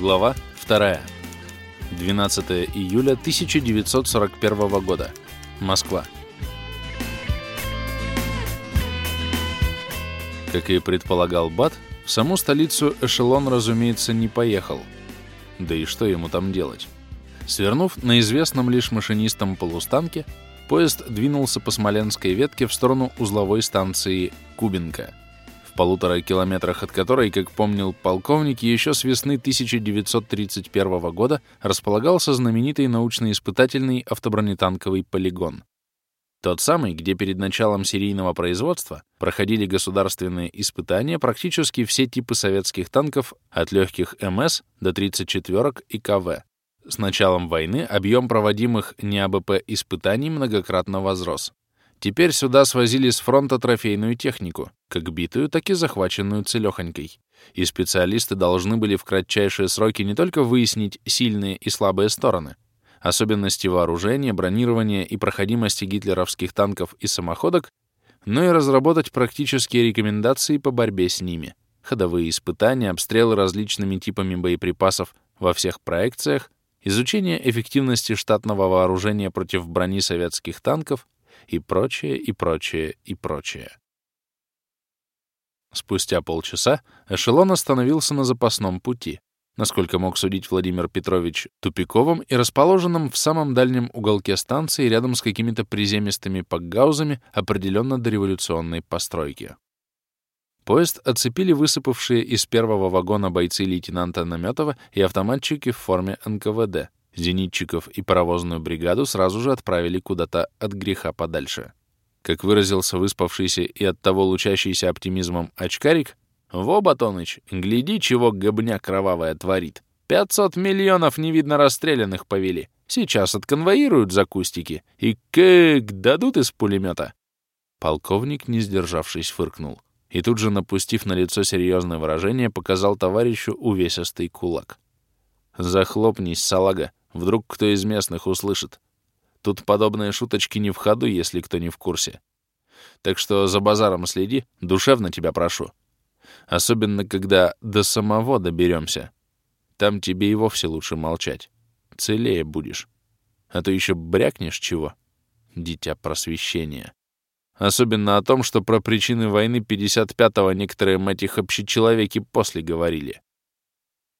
Глава 2. 12 июля 1941 года. Москва. Как и предполагал Бат, в саму столицу эшелон, разумеется, не поехал. Да и что ему там делать? Свернув на известном лишь машинистам полустанке, поезд двинулся по Смоленской ветке в сторону узловой станции Кубинка — полутора километрах от которой, как помнил полковник, еще с весны 1931 года располагался знаменитый научно-испытательный автобронетанковый полигон. Тот самый, где перед началом серийного производства проходили государственные испытания практически все типы советских танков от легких МС до 34-ок и КВ. С началом войны объем проводимых НИАБП испытаний многократно возрос. Теперь сюда свозили с фронта трофейную технику, как битую, так и захваченную целёхонькой. И специалисты должны были в кратчайшие сроки не только выяснить сильные и слабые стороны, особенности вооружения, бронирования и проходимости гитлеровских танков и самоходок, но и разработать практические рекомендации по борьбе с ними, ходовые испытания, обстрелы различными типами боеприпасов во всех проекциях, изучение эффективности штатного вооружения против брони советских танков — и прочее, и прочее, и прочее. Спустя полчаса эшелон остановился на запасном пути, насколько мог судить Владимир Петрович, тупиковым и расположенным в самом дальнем уголке станции рядом с какими-то приземистыми пакгаузами определенно дореволюционной постройки. Поезд оцепили высыпавшие из первого вагона бойцы лейтенанта Наметова и автоматчики в форме НКВД, Зенитчиков и паровозную бригаду сразу же отправили куда-то от греха подальше. Как выразился выспавшийся и оттого лучащийся оптимизмом очкарик, «Во, Батоныч, гляди, чего гобня кровавая творит. Пятьсот миллионов не видно расстрелянных повели. Сейчас отконвоируют за кустики и как дадут из пулемета. Полковник, не сдержавшись, фыркнул. И тут же, напустив на лицо серьезное выражение, показал товарищу увесистый кулак. «Захлопнись, салага, Вдруг кто из местных услышит. Тут подобные шуточки не в ходу, если кто не в курсе. Так что за базаром следи, душевно тебя прошу. Особенно, когда до самого доберемся. Там тебе и вовсе лучше молчать. Целее будешь. А то еще брякнешь чего. Дитя просвещения. Особенно о том, что про причины войны 55-го некоторые, мать их, общечеловеки после говорили.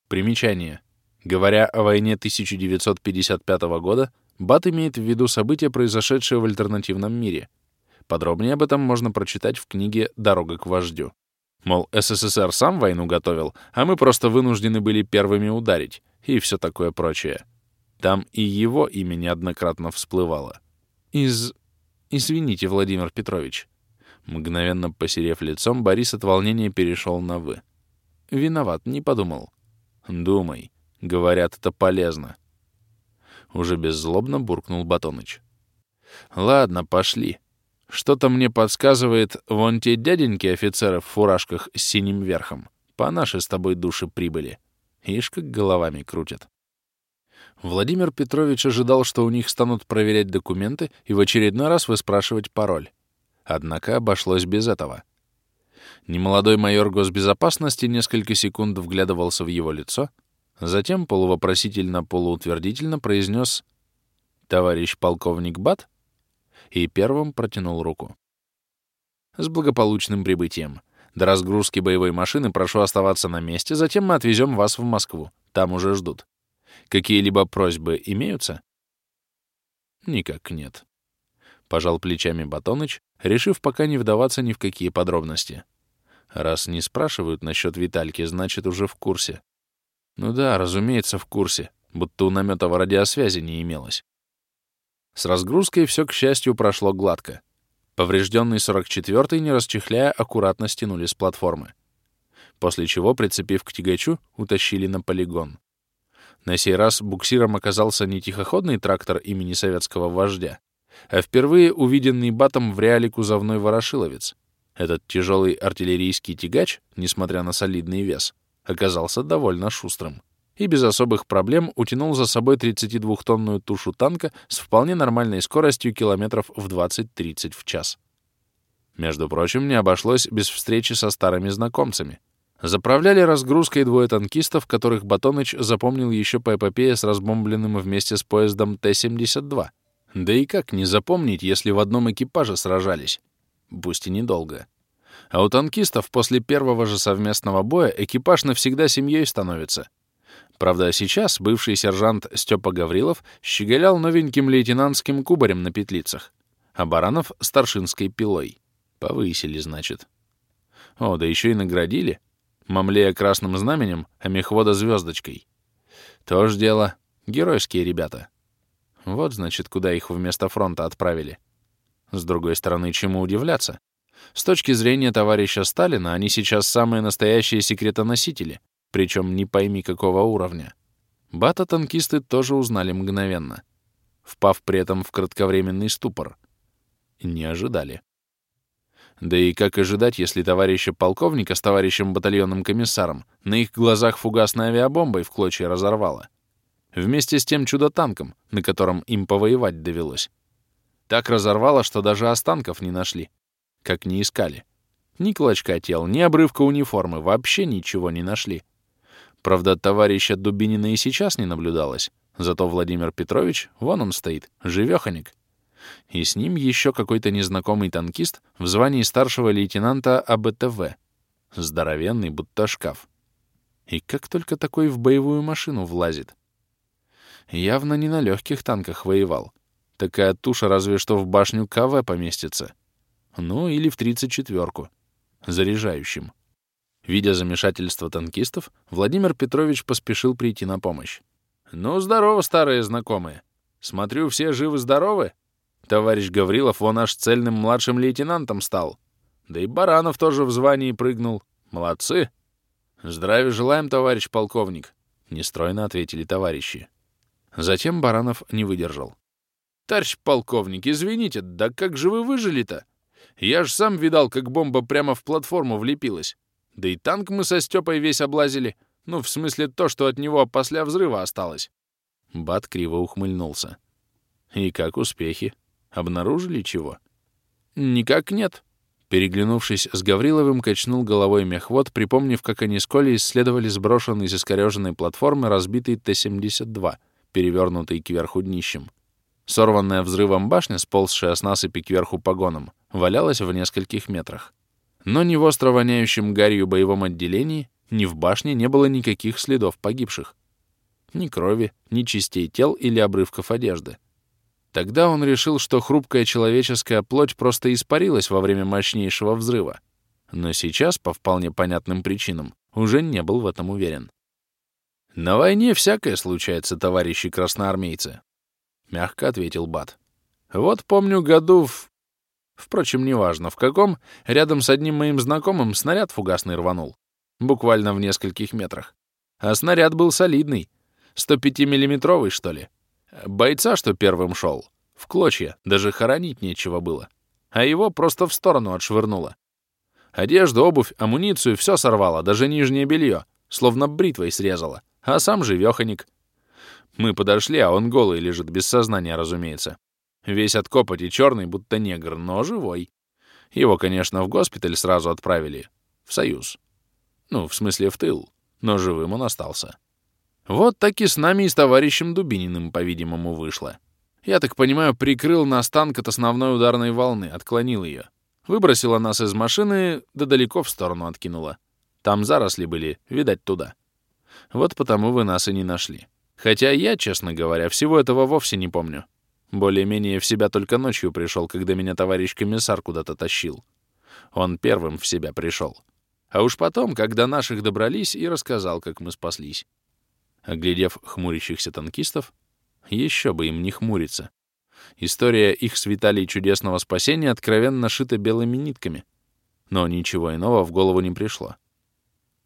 Примечание. Говоря о войне 1955 года, Бат имеет в виду события, произошедшие в альтернативном мире. Подробнее об этом можно прочитать в книге «Дорога к вождю». Мол, СССР сам войну готовил, а мы просто вынуждены были первыми ударить, и все такое прочее. Там и его имя неоднократно всплывало. Из... Извините, Владимир Петрович. Мгновенно посерев лицом, Борис от волнения перешел на «вы». Виноват, не подумал. Думай. Говорят, это полезно. Уже беззлобно буркнул Батоныч. Ладно, пошли. Что-то мне подсказывает, вон те дяденьки офицеры в фуражках с синим верхом по нашей с тобой души прибыли. Ишь, как головами крутят. Владимир Петрович ожидал, что у них станут проверять документы и в очередной раз выспрашивать пароль. Однако обошлось без этого. Немолодой майор госбезопасности несколько секунд вглядывался в его лицо, Затем полувопросительно-полуутвердительно произнес «Товарищ полковник Бат» и первым протянул руку. «С благополучным прибытием. До разгрузки боевой машины прошу оставаться на месте, затем мы отвезем вас в Москву. Там уже ждут. Какие-либо просьбы имеются?» «Никак нет», — пожал плечами Батоныч, решив пока не вдаваться ни в какие подробности. «Раз не спрашивают насчет Витальки, значит, уже в курсе. Ну да, разумеется, в курсе, будто у Наметова радиосвязи не имелось. С разгрузкой все, к счастью, прошло гладко. Поврежденный 44-й, не расчехляя, аккуратно стянули с платформы. После чего, прицепив к тягачу, утащили на полигон. На сей раз буксиром оказался не тихоходный трактор имени советского вождя, а впервые увиденный батом в реале кузовной ворошиловец. Этот тяжелый артиллерийский тягач, несмотря на солидный вес, оказался довольно шустрым и без особых проблем утянул за собой 32-тонную тушу танка с вполне нормальной скоростью километров в 20-30 в час. Между прочим, не обошлось без встречи со старыми знакомцами, Заправляли разгрузкой двое танкистов, которых Батоныч запомнил еще по эпопее с разбомбленным вместе с поездом Т-72. Да и как не запомнить, если в одном экипаже сражались? Пусть и недолго. А у танкистов после первого же совместного боя экипаж навсегда семьей становится. Правда, сейчас бывший сержант Степа Гаврилов щеголял новеньким лейтенантским кубарем на петлицах, а Баранов — старшинской пилой. Повысили, значит. О, да еще и наградили. Мамлея красным знаменем, а мехвода звездочкой. То ж дело. Геройские ребята. Вот, значит, куда их вместо фронта отправили. С другой стороны, чему удивляться? С точки зрения товарища Сталина, они сейчас самые настоящие секретоносители, причем не пойми какого уровня. Бата-танкисты тоже узнали мгновенно, впав при этом в кратковременный ступор. Не ожидали. Да и как ожидать, если товарища полковника с товарищем батальонным комиссаром на их глазах фугасной авиабомбой в клочья разорвало? Вместе с тем чудо-танком, на котором им повоевать довелось. Так разорвало, что даже останков не нашли. Как не искали. Ни клочка тел, ни обрывка униформы, вообще ничего не нашли. Правда, товарища Дубинина и сейчас не наблюдалось. Зато Владимир Петрович, вон он стоит, живёхонек. И с ним еще какой-то незнакомый танкист в звании старшего лейтенанта АБТВ. Здоровенный, будто шкаф. И как только такой в боевую машину влазит. Явно не на легких танках воевал. Такая туша разве что в башню КВ поместится. Ну, или в 34-ку. Заряжающим. Видя замешательство танкистов, Владимир Петрович поспешил прийти на помощь. «Ну, здорово, старые знакомые. Смотрю, все живы-здоровы? Товарищ Гаврилов вон аж цельным младшим лейтенантом стал. Да и Баранов тоже в звании прыгнул. Молодцы!» «Здравия желаем, товарищ полковник», — нестройно ответили товарищи. Затем Баранов не выдержал. «Товарищ полковник, извините, да как же вы выжили-то? Я ж сам видал, как бомба прямо в платформу влепилась. Да и танк мы со Стёпой весь облазили. Ну, в смысле то, что от него после взрыва осталось». Бат криво ухмыльнулся. «И как успехи? Обнаружили чего?» «Никак нет». Переглянувшись с Гавриловым, качнул головой мехвод, припомнив, как они с Колей исследовали сброшенный с искорёженной платформы разбитый Т-72, перевернутый кверху днищем. Сорванная взрывом башня, сползшая с насыпи кверху погоном, валялась в нескольких метрах. Но ни в остро воняющем гарью боевом отделении, ни в башне не было никаких следов погибших. Ни крови, ни частей тел или обрывков одежды. Тогда он решил, что хрупкая человеческая плоть просто испарилась во время мощнейшего взрыва. Но сейчас, по вполне понятным причинам, уже не был в этом уверен. «На войне всякое случается, товарищи красноармейцы», — мягко ответил Бат. «Вот помню году в Впрочем, неважно в каком, рядом с одним моим знакомым снаряд фугасный рванул. Буквально в нескольких метрах. А снаряд был солидный. 105-миллиметровый, что ли. Бойца, что первым шел, в клочья, даже хоронить нечего было. А его просто в сторону отшвырнуло. Одежду, обувь, амуницию — все сорвало, даже нижнее белье, словно бритвой срезало. А сам живеханик. Мы подошли, а он голый лежит, без сознания, разумеется. Весь от копоти черный, будто негр, но живой. Его, конечно, в госпиталь сразу отправили. В Союз. Ну, в смысле, в тыл. Но живым он остался. Вот так и с нами и с товарищем Дубининым, по-видимому, вышло. Я так понимаю, прикрыл нас танк от основной ударной волны, отклонил ее. Выбросила нас из машины, да далеко в сторону откинула. Там заросли были, видать, туда. Вот потому вы нас и не нашли. Хотя я, честно говоря, всего этого вовсе не помню. Более-менее в себя только ночью пришел, когда меня товарищ комиссар куда-то тащил. Он первым в себя пришел. А уж потом, когда наших добрались, и рассказал, как мы спаслись. Оглядев хмурящихся танкистов, еще бы им не хмуриться. История их с Виталий чудесного спасения откровенно шита белыми нитками. Но ничего иного в голову не пришло.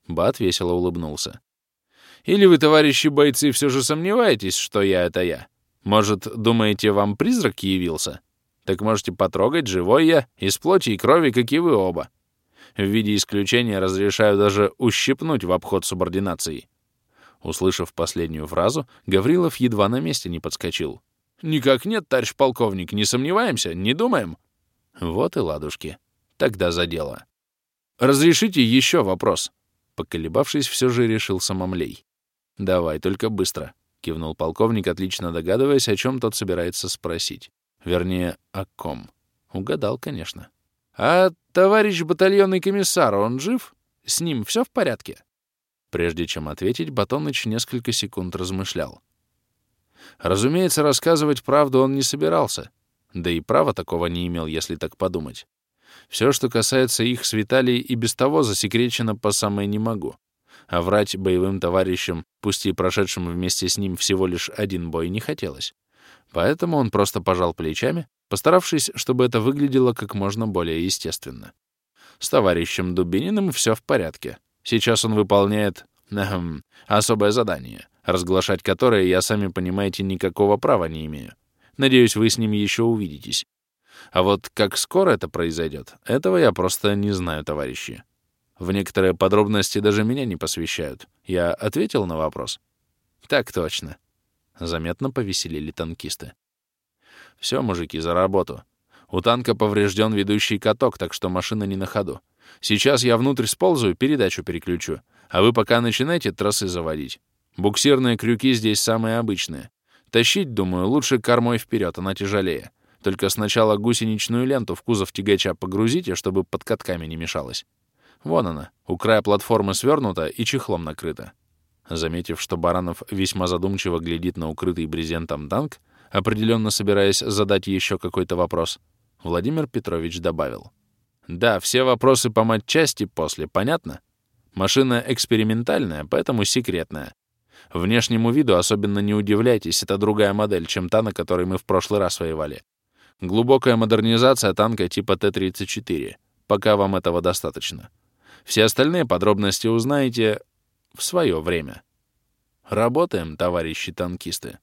Бат весело улыбнулся. «Или вы, товарищи бойцы, все же сомневаетесь, что я — это я?» Может, думаете, вам призрак явился? Так можете потрогать, живой я, из плоти и крови, как и вы оба. В виде исключения разрешаю даже ущипнуть в обход субординации». Услышав последнюю фразу, Гаврилов едва на месте не подскочил. «Никак нет, товарищ полковник, не сомневаемся, не думаем». Вот и ладушки. Тогда за дело. «Разрешите еще вопрос?» Поколебавшись, все же решил самомлей. «Давай, только быстро», — кивнул полковник, отлично догадываясь, о чем тот собирается спросить. Вернее, о ком. Угадал, конечно. «А товарищ батальонный комиссар, он жив? С ним все в порядке?» Прежде чем ответить, Батоныч несколько секунд размышлял. Разумеется, рассказывать правду он не собирался. Да и права такого не имел, если так подумать. Все, что касается их с Виталией, и без того засекречено по самое не могу. А врать боевым товарищам, пусть и прошедшим вместе с ним всего лишь один бой, не хотелось. Поэтому он просто пожал плечами, постаравшись, чтобы это выглядело как можно более естественно. С товарищем Дубининым все в порядке. Сейчас он выполняет эм, особое задание, разглашать которое я, сами понимаете, никакого права не имею. Надеюсь, вы с ним еще увидитесь. А вот как скоро это произойдет, этого я просто не знаю, товарищи. В некоторые подробности даже меня не посвящают. Я ответил на вопрос? Так точно. Заметно повеселили танкисты. Все, мужики, за работу. У танка поврежден ведущий каток, так что машина не на ходу. Сейчас я внутрь сползаю, передачу переключу. А вы пока начинайте трассы заводить. Буксирные крюки здесь самые обычные. Тащить, думаю, лучше кормой вперед, она тяжелее. Только сначала гусеничную ленту в кузов тягача погрузите, чтобы под катками не мешалось. Вон она, у края платформы свернута и чехлом накрыта. Заметив, что Баранов весьма задумчиво глядит на укрытый брезентом танк, определенно собираясь задать еще какой-то вопрос, Владимир Петрович добавил. «Да, все вопросы по матчасти после, понятно? Машина экспериментальная, поэтому секретная. Внешнему виду особенно не удивляйтесь, это другая модель, чем та, на которой мы в прошлый раз воевали. Глубокая модернизация танка типа Т-34. Пока вам этого достаточно. Все остальные подробности узнаете в свое время. Работаем, товарищи танкисты.